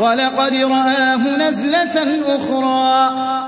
وَلَقَدْ رَآهُ نَزْلَةً أُخْرَىٰ.